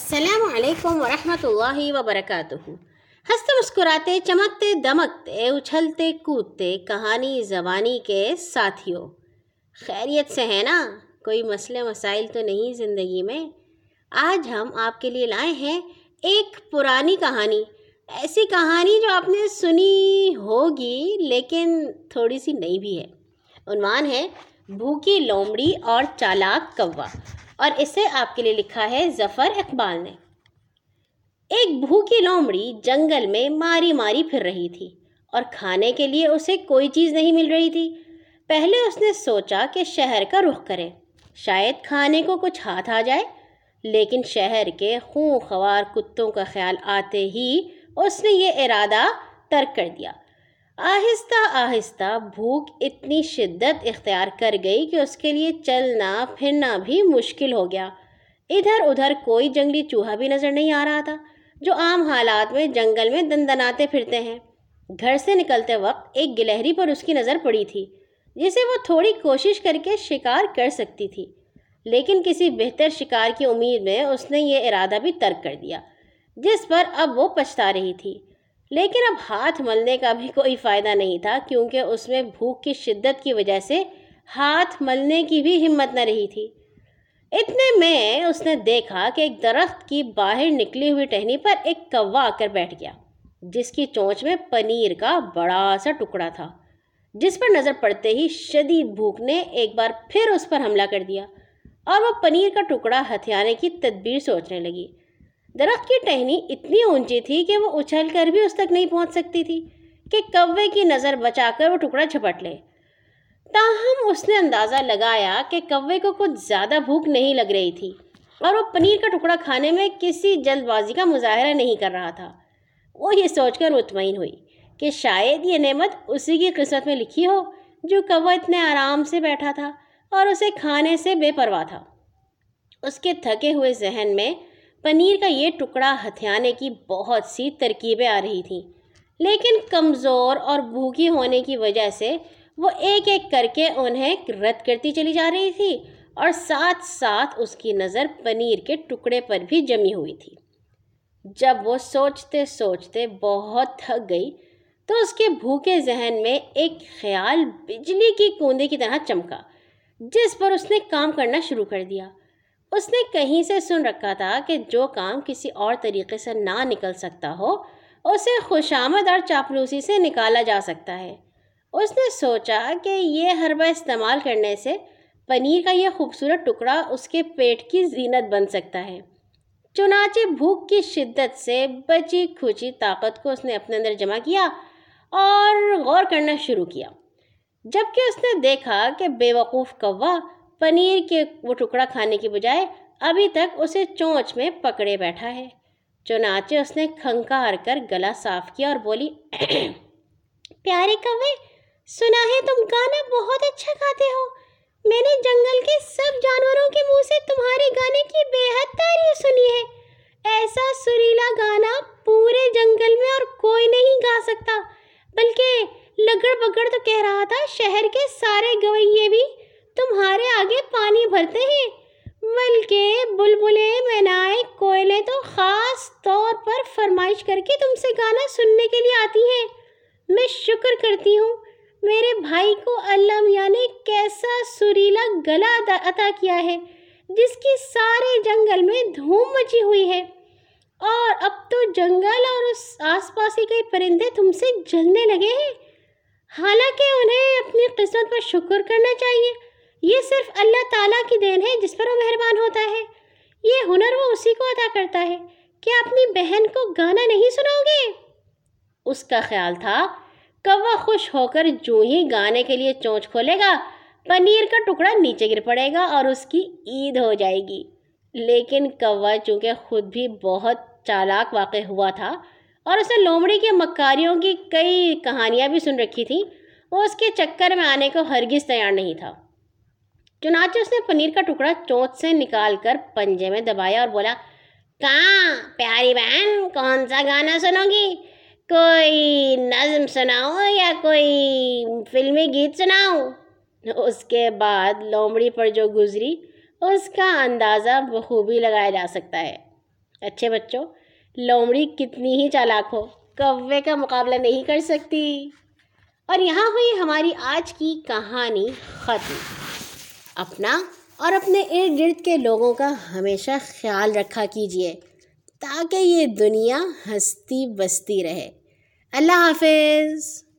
السلام علیکم ورحمۃ اللہ وبرکاتہ۔ ہنستے مسکراتے، چمکتے، دمکتے، اچھلتے، کودتے کہانی، زبانی کے ساتھیوں۔ خیریت سے ہے نا؟ کوئی مسئلے مسائل تو نہیں زندگی میں؟ آج ہم آپ کے لیے لائے ہیں ایک پرانی کہانی۔ ایسی کہانی جو آپ نے سنی ہوگی، لیکن تھوڑی سی نئی بھی ہے۔ عنوان ہے، بھوکی لومڑی اور چالاک کوا۔ اور اسے آپ کے لیے لکھا ہے ظفر اقبال نے۔ ایک بھوکی لومڑی جنگل میں ماری ماری پھر رہی تھی اور کھانے کے لیے اسے کوئی چیز نہیں مل رہی تھی۔ پہلے اس نے سوچا کہ شہر کا رخ کرے۔ شاید کھانے کو کچھ ہاتھ آ جائے، لیکن شہر کے خون خوار کتوں کا خیال آتے ہی اس نے یہ ارادہ ترک کر دیا۔ آہستہ آہستہ بھوک اتنی شدت اختیار کر گئی کہ اس کے لیے چلنا پھرنا بھی مشکل ہو گیا۔ ادھر ادھر کوئی جنگلی چوہا بھی نظر نہیں آ رہا تھا، جو عام حالات میں جنگل میں دندناتے پھرتے ہیں۔ گھر سے نکلتے وقت ایک گلہری پر اس کی نظر پڑی تھی، جسے وہ تھوڑی کوشش کر کے شکار کر سکتی تھی۔ لیکن کسی بہتر شکار کی امید میں اس نے یہ ارادہ بھی ترک کر دیا، جس پر اب وہ پچھتا رہی تھی۔ لیکن اب ہاتھ ملنے کا بھی کوئی فائدہ نہیں تھا کیونکہ اس میں بھوک کی شدت کی وجہ سے ہاتھ ملنے کی بھی ہمت نہ رہی تھی۔ اتنے میں اس نے دیکھا کہ ایک درخت کی باہر نکلی ہوئی ٹہنی پر ایک کوا آ کر بیٹھ گیا، جس کی چونچ میں پنیر کا بڑا سا ٹکڑا تھا، جس پر نظر پڑتے ہی شدید بھوک نے ایک بار پھر اس پر حملہ کر دیا اور وہ پنیر کا ٹکڑا ہتھیانے کی تدبیر سوچنے لگی۔ درخت کی ٹہنی اتنی اونچی تھی کہ وہ اچھل کر بھی اس تک نہیں پہنچ سکتی تھی کہ کوے کی نظر بچا کر وہ ٹکڑا جھپٹ لے۔ تاہم، اس نے اندازہ لگایا کہ کوے کو کچھ زیادہ بھوک نہیں لگ رہی تھی اور وہ پنیر کا ٹکڑا کھانے میں کسی جلد بازی کا مظاہرہ نہیں کر رہا تھا۔ وہ یہ سوچ کر مطمئن ہوئی کہ شاید یہ نعمت اسی کی قسمت میں لکھی ہو جو کوا اتنے آرام سے بیٹھا تھا اور اسے کھانے سے بے پرواہ تھا۔ اس کے تھکے ہوئے ذہن میں پنیر کا یہ ٹکڑا ہتھیانے کی بہت سی ترکیبیں آ رہی تھیں، لیکن کمزور اور بھوکی ہونے کی وجہ سے وہ ایک ایک کر کے انہیں رد کرتی چلی جا رہی تھی اور ساتھ ساتھ اس کی نظر پنیر کے ٹکڑے پر بھی جمی ہوئی تھی۔ جب وہ سوچتے سوچتے بہت تھک گئی تو اس کے بھوکے ذہن میں ایک خیال بجلی کی کوندے کی طرح چمکا، جس پر اس نے کام کرنا شروع کر دیا۔ اس نے کہیں سے سن رکھا تھا کہ جو کام کسی اور طریقے سے نہ نکل سکتا ہو، اسے خوشامد اور چاپلوسی سے نکالا جا سکتا ہے۔ اس نے سوچا کہ یہ حربہ استعمال کرنے سے پنیر کا یہ خوبصورت ٹکڑا اس کے پیٹ کی زینت بن سکتا ہے۔ چنانچہ بھوک کی شدت سے بچی کھوچی طاقت کو اس نے اپنے اندر جمع کیا اور غور کرنا شروع کیا۔ جبکہ اس نے دیکھا کہ بے وقوف کوا پنیر کے وہ ٹکڑا کھانے کی بجائے ابھی تک اسے چونچ میں پکڑے بیٹھا ہے۔ چنانچہ اس نے کھنکار کر گلا صاف کیا اور بولی، پیارے کوے، سنا ہے تم گانا بہت اچھا گاتے ہو۔ میں نے جنگل کے سب جانوروں کے منہ سے تمہارے گانے کی بے حد تعریف سنی ہے۔ ایسا سریلا گانا پورے جنگل میں اور کوئی نہیں گا سکتا، بلکہ لگڑ بگڑ تو کہہ رہا تھا، شہر کے سارے گویے بھی تمہارے آگے پانی بھرتے ہیں۔ بلکہ بلبلے مینائے کوئلے تو خاص طور پر فرمائش کر کے تم سے گانا سننے کے لیے آتی ہیں۔ میں شکر کرتی ہوں۔ میرے بھائی کو اللہ میاں نے کیسا سریلا گلا عطا کیا ہے، جس کی سارے جنگل میں دھوم مچی ہوئی ہے۔ اور اب تو جنگل اور اس آس پاس کے کئی پرندے تم سے جلنے لگے ہیں۔ حالانکہ انہیں اپنی قسمت پر شکر کرنا چاہیے۔ یہ صرف اللہ تعالیٰ کی دین ہے جس پر وہ مہربان ہوتا ہے۔ یہ ہنر وہ اسی کو عطا کرتا ہے کیا اپنی بہن کو گانا نہیں سناؤ گے۔ اس کا خیال تھا، کوا خوش ہو کر جو ہی گانے کے لیے چونچ کھولے گا، پنیر کا ٹکڑا نیچے گر پڑے گا اور اس کی عید ہو جائے گی۔ لیکن کوا چونکہ خود بھی بہت چالاک واقع ہوا تھا اور اسے لومڑی کے مکاریوں کی کئی کہانیاں بھی سن رکھی تھیں، وہ اس کے چکر میں آنے کو ہرگز تیار نہیں تھا۔ چنانچہ اس نے پنیر کا ٹکڑا چونچ سے نکال کر پنجے میں دبایا اور بولا، کہاں پیاری بہن، کون سا گانا سنو گی? کوئی نظم سناؤ یا کوئی فلمی گیت سناؤ? اس کے بعد لومڑی پر جو گزری، اس کا اندازہ بخوبی لگایا جا سکتا ہے۔ اچھے بچوں، لومڑی کتنی ہی چالاک ہو، کوے کا مقابلہ نہیں کر سکتی۔ اور یہاں ہوئی ہماری آج کی کہانی ختم۔ اپنا اور اپنے ارد گرد کے لوگوں کا ہمیشہ خیال رکھا کیجیے تاکہ یہ دنیا ہستی بستی رہے۔ اللہ حافظ۔